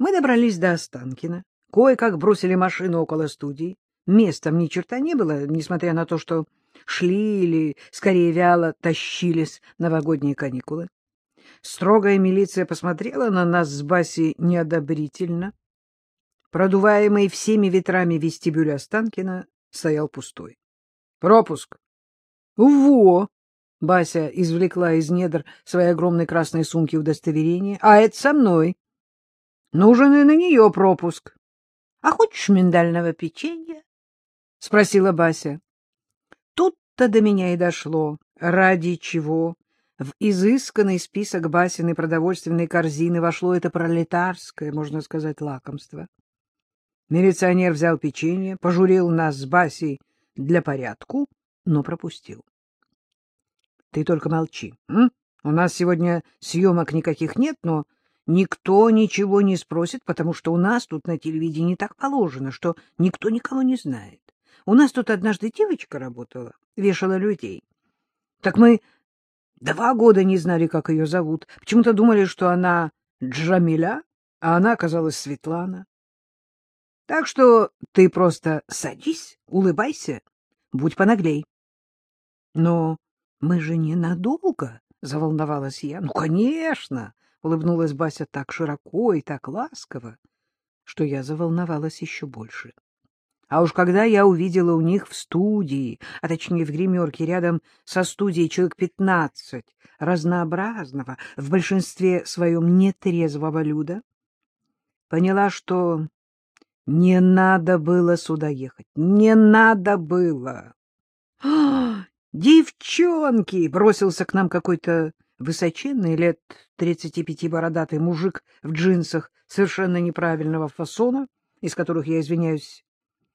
Мы добрались до Останкина, кое-как бросили машину около студии. Местом ни черта не было, несмотря на то, что шли или, скорее, вяло тащились новогодние каникулы. Строгая милиция посмотрела на нас с Баси неодобрительно. Продуваемый всеми ветрами вестибюль Останкина стоял пустой. — Пропуск. — Во! — Бася извлекла из недр своей огромной красной сумки удостоверение. — А это со мной. Нужен и на нее пропуск. — А хочешь миндального печенья? — спросила Бася. Тут-то до меня и дошло. Ради чего в изысканный список Басиной продовольственной корзины вошло это пролетарское, можно сказать, лакомство. Милиционер взял печенье, пожурил нас с Басей для порядку, но пропустил. — Ты только молчи. М? У нас сегодня съемок никаких нет, но никто ничего не спросит, потому что у нас тут на телевидении так положено, что никто никого не знает. У нас тут однажды девочка работала, вешала людей. Так мы два года не знали, как ее зовут. Почему-то думали, что она Джамиля, а она оказалась Светлана. Так что ты просто садись, улыбайся, будь понаглей. — Но мы же ненадолго, — заволновалась я. — Ну, конечно, — улыбнулась Бася так широко и так ласково, что я заволновалась еще больше. А уж когда я увидела у них в студии, а точнее в гримерке рядом со студией человек пятнадцать разнообразного, в большинстве своем нетрезвого люда, поняла, что не надо было сюда ехать. Не надо было. «А, девчонки! Бросился к нам какой-то высоченный, лет тридцати пяти бородатый мужик в джинсах совершенно неправильного фасона, из которых, я извиняюсь,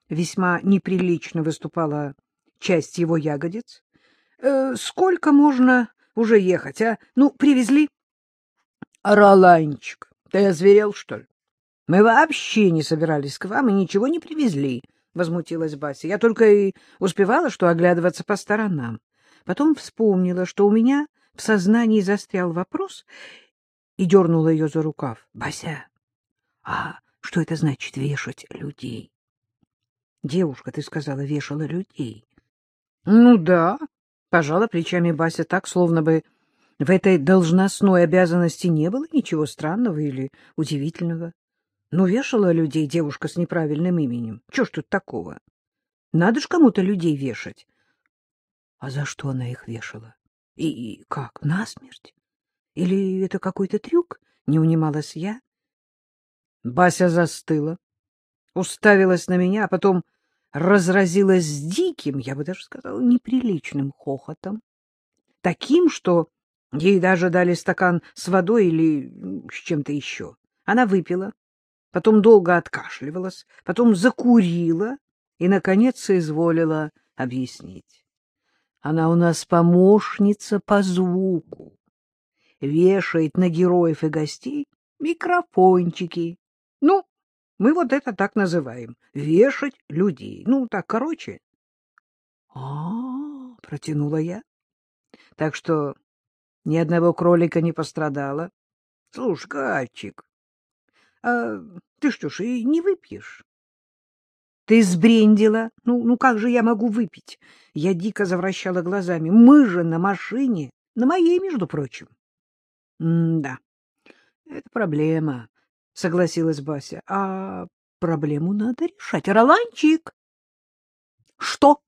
весьма неприлично выступала часть его ягодиц. «Э, сколько можно уже ехать, а? Ну, привезли? — Роланчик, ты озверел, что ли? — Мы вообще не собирались к вам и ничего не привезли, — возмутилась Бася. Я только и успевала, что оглядываться по сторонам. Потом вспомнила, что у меня в сознании застрял вопрос и дернула ее за рукав. — Бася, а что это значит вешать людей? — Девушка, ты сказала, вешала людей. — Ну да, — пожала плечами Бася так, словно бы в этой должностной обязанности не было ничего странного или удивительного. Ну, вешала людей девушка с неправильным именем. Чего ж тут такого? Надо ж кому-то людей вешать. А за что она их вешала? И, как, насмерть? Или это какой-то трюк? Не унималась я. Бася застыла, уставилась на меня, а потом разразилась диким, я бы даже сказала, неприличным хохотом. Таким, что ей даже дали стакан с водой или с чем-то еще. Она выпила, потом долго откашливалась, потом закурила и, наконец, соизволила объяснить. Она у нас помощница по звуку, вешает на героев и гостей микрофончики. Ну, мы вот это так называем — вешать людей. Ну, так короче. А — протянула я. Так что ни одного кролика не пострадало. Слушай, Гальчик, а ты что ж, и не выпьешь? Ты сбрендила? Ну, ну как же я могу выпить? Я дико завращала глазами. Мы же на машине, на моей, между прочим. да, это проблема, согласилась Бася. А проблему надо решать. Роланчик! Что?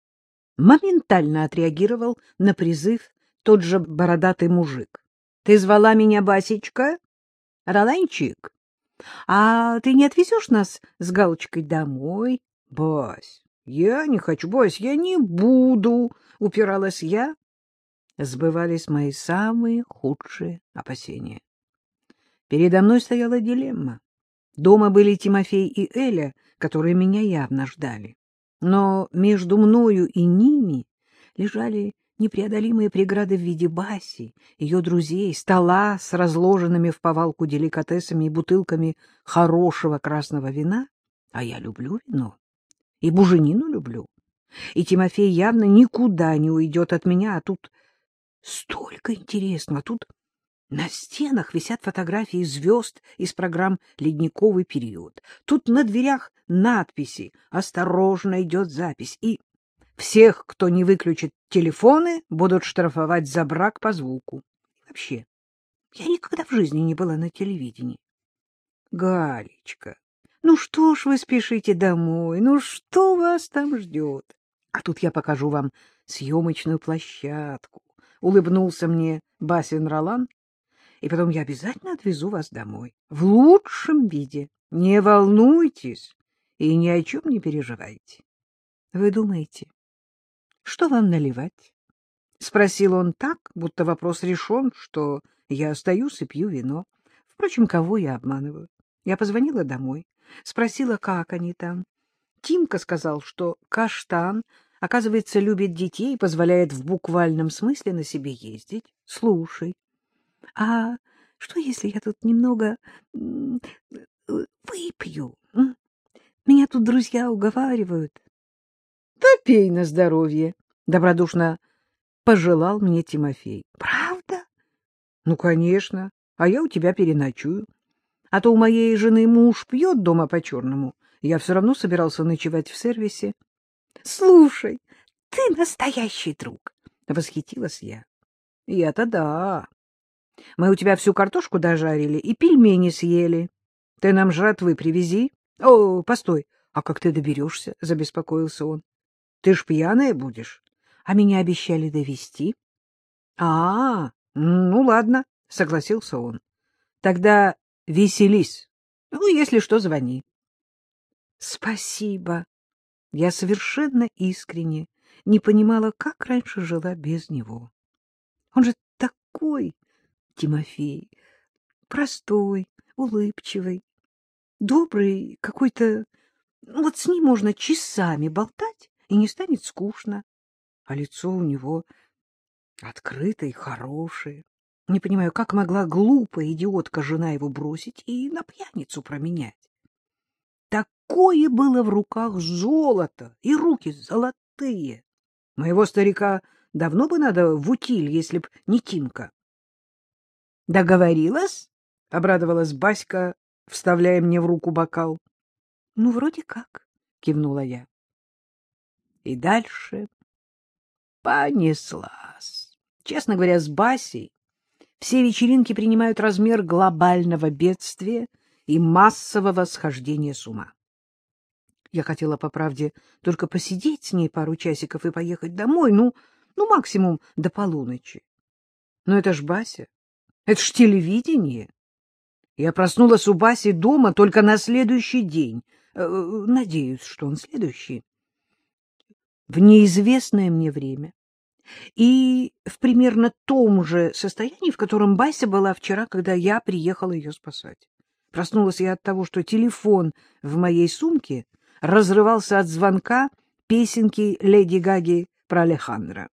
Моментально отреагировал на призыв тот же бородатый мужик. Ты звала меня Басечка? Роланчик? — А ты не отвезешь нас с Галочкой домой? — Бась, я не хочу, Бась, я не буду, — упиралась я. Сбывались мои самые худшие опасения. Передо мной стояла дилемма. Дома были Тимофей и Эля, которые меня явно ждали. Но между мною и ними лежали непреодолимые преграды в виде Баси, ее друзей, стола с разложенными в повалку деликатесами и бутылками хорошего красного вина. А я люблю вино. И буженину люблю. И Тимофей явно никуда не уйдет от меня, а тут столько интересного, тут На стенах висят фотографии звезд из программ «Ледниковый период». Тут на дверях надписи «Осторожно, идет запись» и «Всех, кто не выключит телефоны, будут штрафовать за брак по звуку». вообще, я никогда в жизни не была на телевидении. Галечка, ну что ж вы спешите домой? Ну что вас там ждет? А тут я покажу вам съемочную площадку. Улыбнулся мне Басин Ролан. И потом я обязательно отвезу вас домой. В лучшем виде. Не волнуйтесь и ни о чем не переживайте. Вы думаете, что вам наливать? Спросил он так, будто вопрос решен, что я остаюсь и пью вино. Впрочем, кого я обманываю? Я позвонила домой, спросила, как они там. Тимка сказал, что каштан, оказывается, любит детей и позволяет в буквальном смысле на себе ездить. Слушай, а что, если я тут немного выпью? Меня тут друзья уговаривают. — Да пей на здоровье, — добродушно пожелал мне Тимофей. — Правда? — Ну, конечно. А я у тебя переночую. А то у моей жены муж пьет дома по-черному. Я все равно собирался ночевать в сервисе. — Слушай, ты настоящий друг! — восхитилась я. — Я-то да. Мы у тебя всю картошку дожарили и пельмени съели. Ты нам жратвы привези. О, постой, а как ты доберешься? — забеспокоился он. — Ты ж пьяная будешь. А меня обещали довести. А, ну ладно, — согласился он. — Тогда веселись. Ну, если что, звони. — Спасибо. Я совершенно искренне не понимала, как раньше жила без него. Он же такой Тимофей. Простой, улыбчивый, добрый, какой-то... Ну, вот с ним можно часами болтать, и не станет скучно. А лицо у него открытое и хорошее. Не понимаю, как могла глупая идиотка жена его бросить и на пьяницу променять. Такое было в руках золото, и руки золотые. Моего старика давно бы надо в утиль, если б не Тимка. — Договорилась? — обрадовалась Баська, вставляя мне в руку бокал. — Ну, вроде как, — кивнула я. И дальше понеслась. Честно говоря, с Басей все вечеринки принимают размер глобального бедствия и массового схождения с ума. Я хотела, по правде, только посидеть с ней пару часиков и поехать домой, ну, ну максимум до полуночи. Но это ж Бася. Это ж телевидение. Я проснулась у Баси дома только на следующий день. Э, надеюсь, что он следующий. В неизвестное мне время. И в примерно том же состоянии, в котором Бася была вчера, когда я приехала ее спасать. Проснулась я от того, что телефон в моей сумке разрывался от звонка песенки Леди Гаги про Алехандро.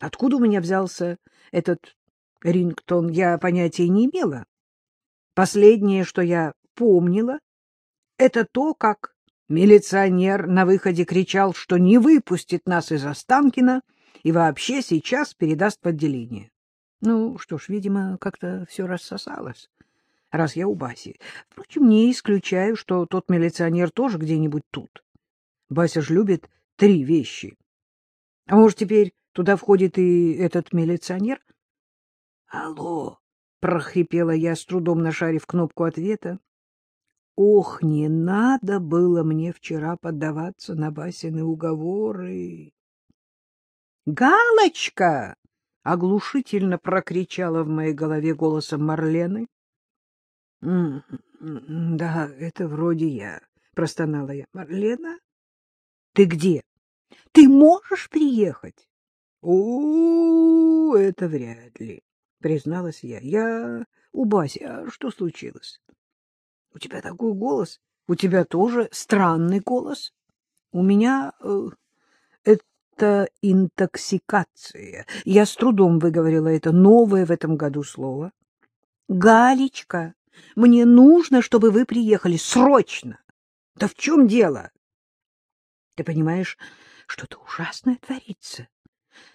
Откуда у меня взялся этот Рингтон я понятия не имела. Последнее, что я помнила, это то, как милиционер на выходе кричал, что не выпустит нас из Останкина и вообще сейчас передаст в отделение. Ну, что ж, видимо, как-то все рассосалось, раз я у Баси. Впрочем, не исключаю, что тот милиционер тоже где-нибудь тут. Бася ж любит три вещи. А может, теперь туда входит и этот милиционер? Алло, прохрипела я, с трудом нашарив кнопку ответа. Ох, не надо было мне вчера поддаваться на Басины уговоры. Галочка! оглушительно прокричала в моей голове голосом Марлены. Да, это вроде я, простонала я. Марлена? Ты где? Ты можешь приехать? О, это вряд ли призналась я. — Я у Баси. А что случилось? — У тебя такой голос. У тебя тоже странный голос. У меня э, это интоксикация. Я с трудом выговорила это новое в этом году слово. — Галечка, мне нужно, чтобы вы приехали срочно. — Да в чем дело? — Ты понимаешь, что-то ужасное творится.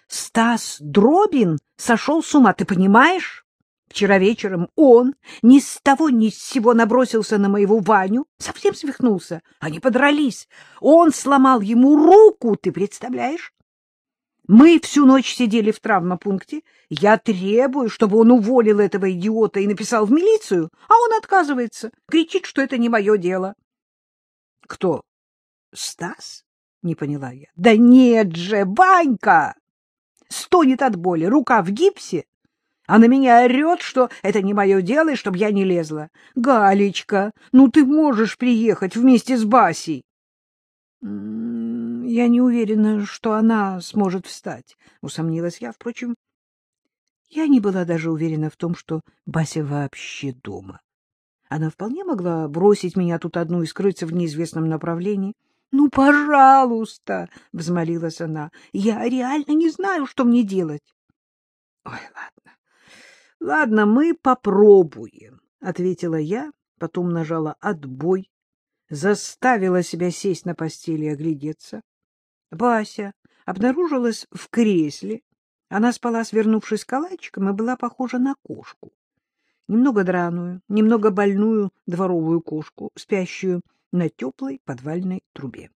Стас Дробин сошел с ума, ты понимаешь? Вчера вечером он ни с того ни с сего набросился на моего Ваню, совсем свихнулся. Они подрались. Он сломал ему руку, ты представляешь? Мы всю ночь сидели в травмопункте. Я требую, чтобы он уволил этого идиота и написал в милицию, а он отказывается, кричит, что это не мое дело. — Кто? Стас? — не поняла я. — Да нет же, Ванька! Стонет от боли, рука в гипсе, а на меня орет, что это не мое дело и чтобы я не лезла. Галечка, ну ты можешь приехать вместе с Басей. Я не уверена, что она сможет встать, усомнилась я. Впрочем, я не была даже уверена в том, что Бася вообще дома. Она вполне могла бросить меня тут одну и скрыться в неизвестном направлении. — Ну, пожалуйста, — взмолилась она, — я реально не знаю, что мне делать. — Ой, ладно, — Ладно, мы попробуем, — ответила я, потом нажала «отбой», заставила себя сесть на постели и оглядеться. Вася обнаружилась в кресле. Она спала, свернувшись калачиком, и была похожа на кошку. Немного драную, немного больную дворовую кошку, спящую на теплой подвальной трубе.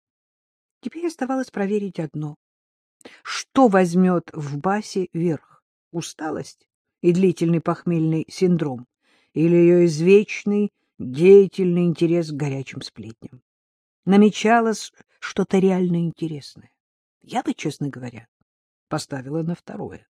Теперь оставалось проверить одно. Что возьмет в Басе верх? Усталость и длительный похмельный синдром, или ее извечный деятельный интерес к горячим сплетням. Намечалось что-то реально интересное. Я бы, честно говоря, поставила на второе.